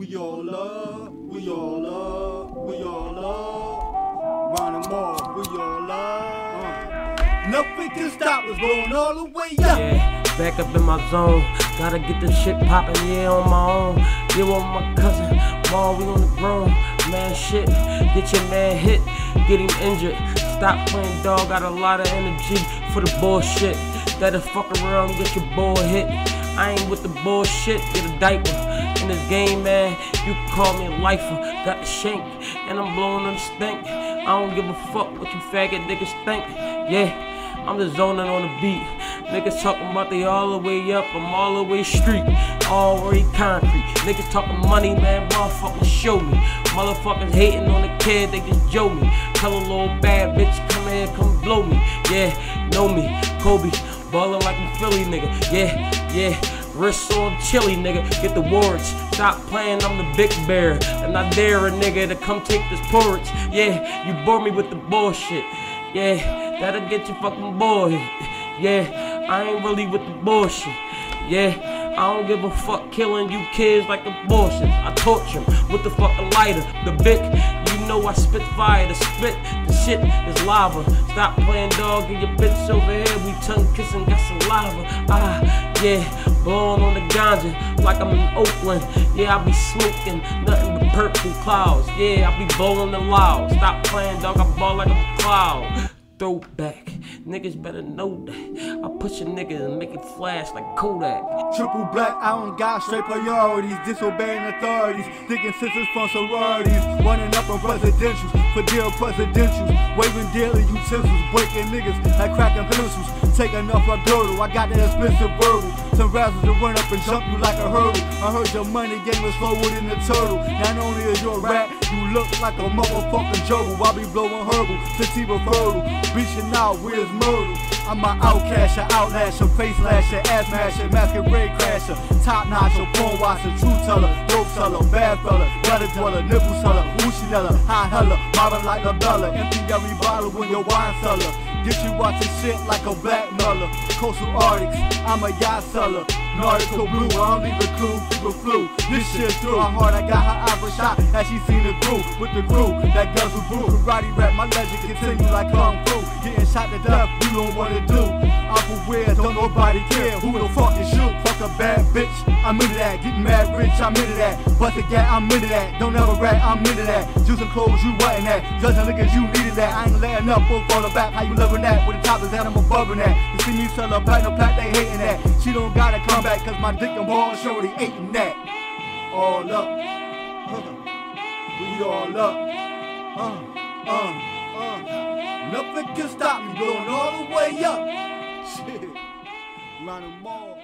We all love, we all love, we all love. Them all, we all love. Uh. Nothing can stop us, going all the way up. Yeah, back up in my zone. Gotta get this shit poppin', yeah, on my own. Yeah, with my cousin, mom, we on the grown. Man, shit, get your man hit, get him injured. Stop playing dog, got a lot of energy for the bullshit. That'll fuck around, get your boy hit. I ain't with the bullshit, get a diaper. This game, man, you can call me a lifer. Got the shank, and I'm blowing on the stink. I don't give a fuck what you faggot niggas think. Yeah, I'm just zoning on the beat. Niggas talking about they all the way up, I'm all the way street, all already concrete. Niggas talking money, man, motherfuckers show me. Motherfuckers hating on the kid, they just joe me. Tell a little bad bitch, come here, come blow me. Yeah, know me, Kobe, ballin' like a Philly nigga. Yeah, yeah. Wrist on chili, nigga. Get the words. Stop playing, I'm the big bear. And I dare a nigga to come take this porridge. Yeah, you bore me with the bullshit. Yeah, that'll get you fucking bored. Yeah, I ain't really with the bullshit. Yeah, I don't give a fuck killing you kids like abortions. I torture them with the fucking lighter, the Vic. You know I spit fire, the spit, the shit is lava. Stop playing dog and your bitch over here. We tongue kissing, got saliva. Ah, yeah, blowing on the ganja like I'm in Oakland. Yeah, I be smoking nothing but purple clouds. Yeah, I be blowing the loud. Stop playing dog, I ball like a cloud throwback. Niggas better know that. I push a nigga and make it flash like Kodak. Triple black, I don't got straight priorities. Disobeying authorities, thinking sisters from sororities. Running up on presidentials, for dear presidentials. Waving daily utensils, breaking niggas like cracking pencils. Taking off my girdle, I got that expensive verbal. Some razzles to run up and jump you like a hurdle. I heard your money game was slower than a turtle. Not only is you a rat, you look like a motherfucking juggle. I be blowing herbal, sativa fertile. Reaching out, where's murder? I'm an outcasher, outlasher, face lasher, ass masher, masquerade crasher, top notcher, porn watcher, truth teller, dope seller, bad fella, gutter dweller, nipple seller, Uchinella, high hella, mobbing like a bella, empty every bottle when your wine cellar. Get you watching shit like a black mother, coastal arctics, I'm a yacht seller. Nautical blue, I don't leave a clue, people flew. This shit through her heart, I got her eyebrow shot as she seen the crew with the crew that guzzle brew. Karate rap, my legend continue like kung fu. Getting shot to death, you don't wanna do. I'm aware, don't nobody care who the fuck is you. Fuck a bad bitch, I'm into that. Getting mad rich, I'm into that. Bust a gat, I'm into that. Don't ever rat, I'm into that. Juicing clothes, you wasn't that. Judging niggas, you needed that. I ain't laying up, full fall back. How you loving that? With the top is I'm above that. You see me sell a platinum plaque, they hating that. She don't gotta come back, cause my dick and ball shorty eating that. All up. we all up. Uh, uh, uh. Nothing can stop me going all the way up. Shit. The mall.